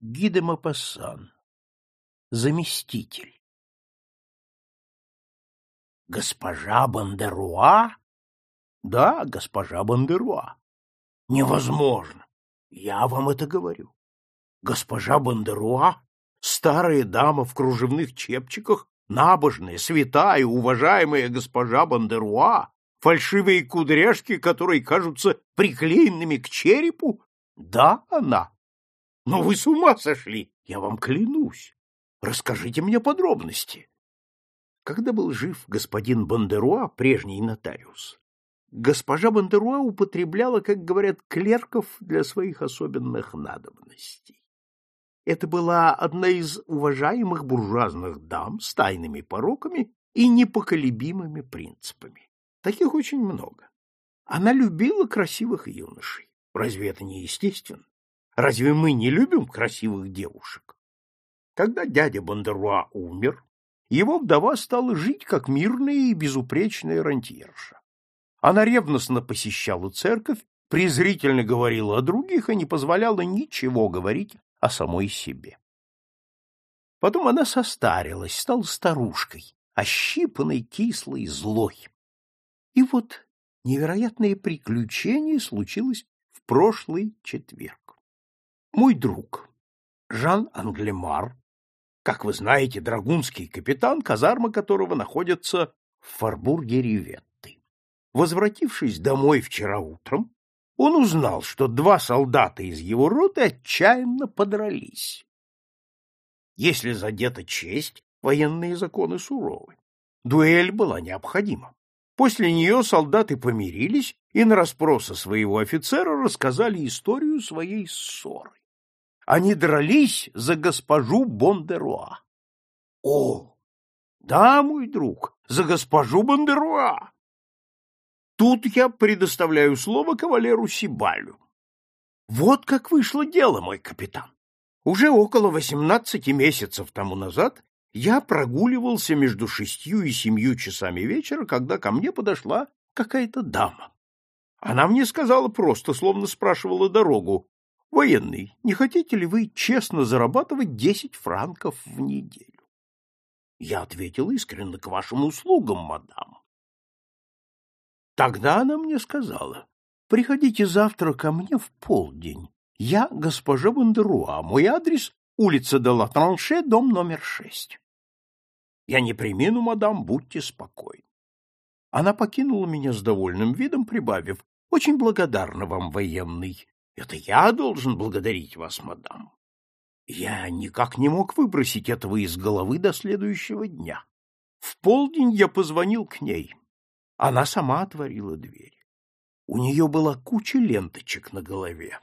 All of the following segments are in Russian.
Ги де Мопассан. Заместитель. Госпожа Бандеруа? Да, госпожа Бандеруа. Невозможно. Я вам это говорю. Госпожа Бандеруа, старая дама в кружевных чепчиках, набожная, святая, уважаемая госпожа Бандеруа, фальшивые кудряшки, которые кажутся приклеенными к черепу? Да, она. Но вы с ума сошли, я вам клянусь. Расскажите мне подробности. Когда был жив господин Бандеруа, прежний нотариус, госпожа Бандеруа употребляла, как говорят, клерков для своих особенных надобностей. Это была одна из уважаемых буржуазных дам с тайными пороками и непоколебимыми принципами. Таких очень много. Она любила красивых юношей. Разве это не естественно? Разве мы не любим красивых девушек? Когда дядя Бандеруа умер, его вдова стала жить как мирная и безупречная рантьерша. Она ревностно посещала церковь, презрительно говорила о других и не позволяла ничего говорить о самой себе. Потом она состарилась, стала старушкой, ощипанной, кислой, злой. И вот невероятное приключение случилось в прошлый четверг. Мой друг, Жан Англемар, как вы знаете, драгунский капитан, казарма которого находится в Фарбурге Риветты. Возвратившись домой вчера утром, он узнал, что два солдата из его роты отчаянно подрались. Если задета честь, военные законы суровы. Дуэль была необходима. После нее солдаты помирились и на расспросы своего офицера рассказали историю своей ссоры. Они дрались за госпожу Бондеруа. О, да, мой друг, за госпожу Бондеруа. Тут я предоставляю слово кавалеру Сибалю. Вот как вышло дело, мой капитан. Уже около восемнадцати месяцев тому назад я прогуливался между шестью и семью часами вечера, когда ко мне подошла какая-то дама. Она мне сказала просто, словно спрашивала дорогу, Военный, не хотите ли вы честно зарабатывать десять франков в неделю? Я ответил искренне к вашим услугам, мадам. Тогда она мне сказала, приходите завтра ко мне в полдень. Я госпожа Бандеруа, мой адрес — улица де ла Транше, дом номер шесть. Я не примену, мадам, будьте спокойны. Она покинула меня с довольным видом, прибавив, очень благодарна вам, военный. Это я должен благодарить вас, мадам. Я никак не мог выбросить этого из головы до следующего дня. В полдень я позвонил к ней. Она сама отворила дверь. У нее была куча ленточек на голове.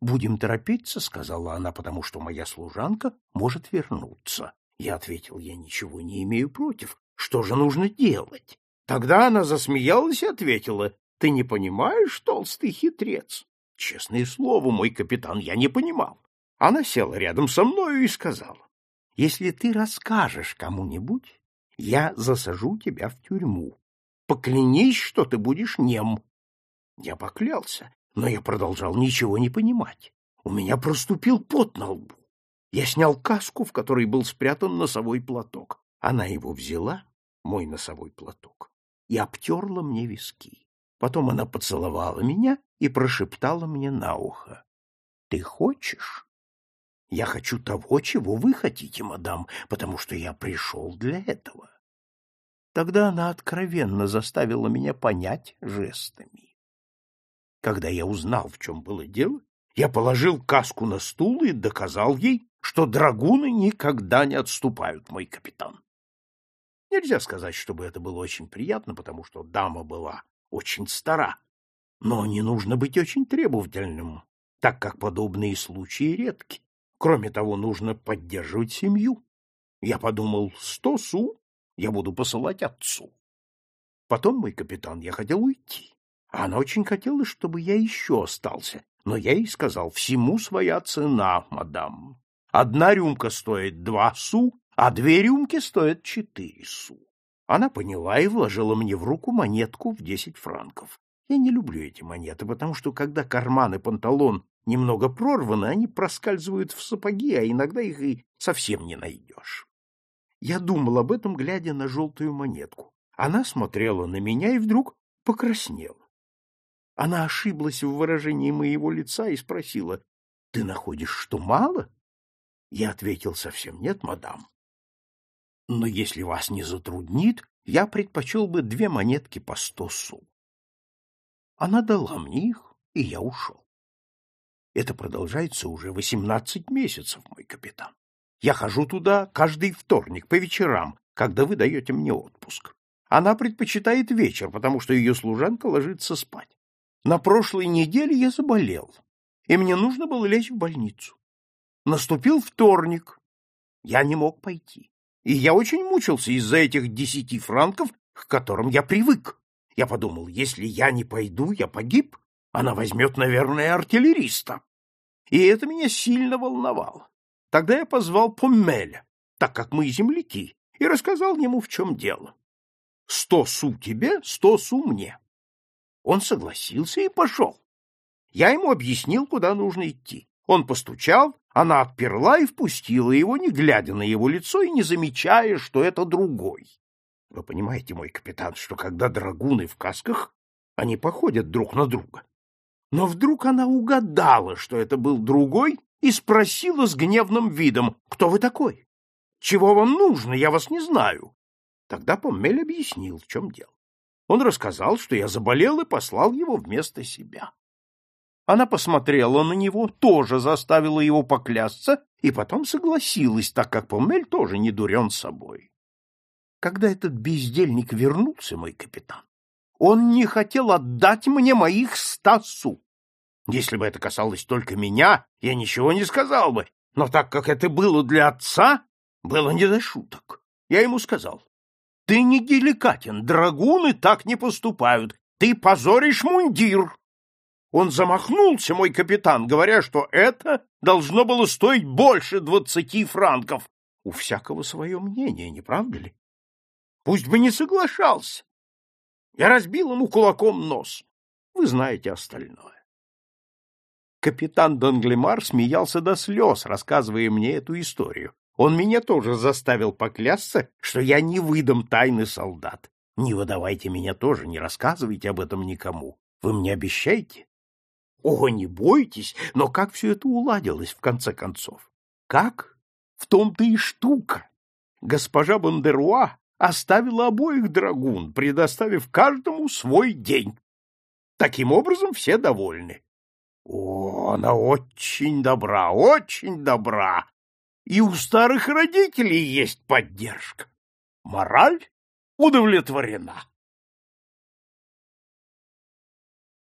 «Будем торопиться», — сказала она, — «потому что моя служанка может вернуться». Я ответил, я ничего не имею против. Что же нужно делать? Тогда она засмеялась и ответила, ты не понимаешь, толстый хитрец. Честное слово, мой капитан, я не понимал. Она села рядом со мною и сказала, «Если ты расскажешь кому-нибудь, я засажу тебя в тюрьму. Поклянись, что ты будешь нем». Я поклялся, но я продолжал ничего не понимать. У меня проступил пот на лбу. Я снял каску, в которой был спрятан носовой платок. Она его взяла, мой носовой платок, и обтерла мне виски. Потом она поцеловала меня и прошептала мне на ухо. — Ты хочешь? — Я хочу того, чего вы хотите, мадам, потому что я пришел для этого. Тогда она откровенно заставила меня понять жестами. Когда я узнал, в чем было дело, я положил каску на стул и доказал ей, что драгуны никогда не отступают, мой капитан. Нельзя сказать, чтобы это было очень приятно, потому что дама была очень стара. Но не нужно быть очень требовательным, так как подобные случаи редки. Кроме того, нужно поддерживать семью. Я подумал, сто су я буду посылать отцу. Потом, мой капитан, я хотел уйти. Она очень хотела, чтобы я еще остался. Но я ей сказал, всему своя цена, мадам. Одна рюмка стоит два су, а две рюмки стоят четыре су. Она поняла и вложила мне в руку монетку в десять франков. Я не люблю эти монеты, потому что когда карман и панталон немного прорваны, они проскальзывают в сапоги, а иногда их и совсем не найдешь. Я думал об этом, глядя на желтую монетку. Она смотрела на меня и вдруг покраснела. Она ошиблась в выражении моего лица и спросила, — Ты находишь, что мало? Я ответил, — Совсем нет, мадам. Но если вас не затруднит, я предпочел бы две монетки по сто су. Она дала мне их, и я ушел. Это продолжается уже восемнадцать месяцев, мой капитан. Я хожу туда каждый вторник по вечерам, когда вы даете мне отпуск. Она предпочитает вечер, потому что ее служанка ложится спать. На прошлой неделе я заболел, и мне нужно было лечь в больницу. Наступил вторник. Я не мог пойти. И я очень мучился из-за этих десяти франков, к которым я привык. Я подумал, если я не пойду, я погиб. Она возьмет, наверное, артиллериста. И это меня сильно волновало. Тогда я позвал Поммеля, так как мы земляки, и рассказал ему, в чем дело. Сто су тебе, сто су мне. Он согласился и пошел. Я ему объяснил, куда нужно идти. Он постучал, она отперла и впустила его, не глядя на его лицо и не замечая, что это другой. Вы понимаете, мой капитан, что когда драгуны в касках, они походят друг на друга. Но вдруг она угадала, что это был другой, и спросила с гневным видом, «Кто вы такой? Чего вам нужно? Я вас не знаю». Тогда Поммель объяснил, в чем дело. Он рассказал, что я заболел и послал его вместо себя. Она посмотрела на него, тоже заставила его поклясться и потом согласилась, так как Помель тоже не дурен собой. Когда этот бездельник вернулся, мой капитан, он не хотел отдать мне моих ста су. Если бы это касалось только меня, я ничего не сказал бы, но так как это было для отца, было не до шуток. Я ему сказал, ты не деликатен, драгуны так не поступают. Ты позоришь мундир. Он замахнулся, мой капитан, говоря, что это должно было стоить больше двадцати франков. У всякого свое мнение, не правда ли? Пусть бы не соглашался. Я разбил ему кулаком нос. Вы знаете остальное. Капитан Данглемар смеялся до слез, рассказывая мне эту историю. Он меня тоже заставил поклясться, что я не выдам тайны солдат. Не выдавайте меня тоже, не рассказывайте об этом никому. Вы мне обещаете? О, не бойтесь, но как все это уладилось в конце концов? Как? В том-то и штука. Госпожа Бандеруа оставила обоих драгун, предоставив каждому свой день. Таким образом все довольны. О, она очень добра, очень добра, и у старых родителей есть поддержка. Мораль удовлетворена.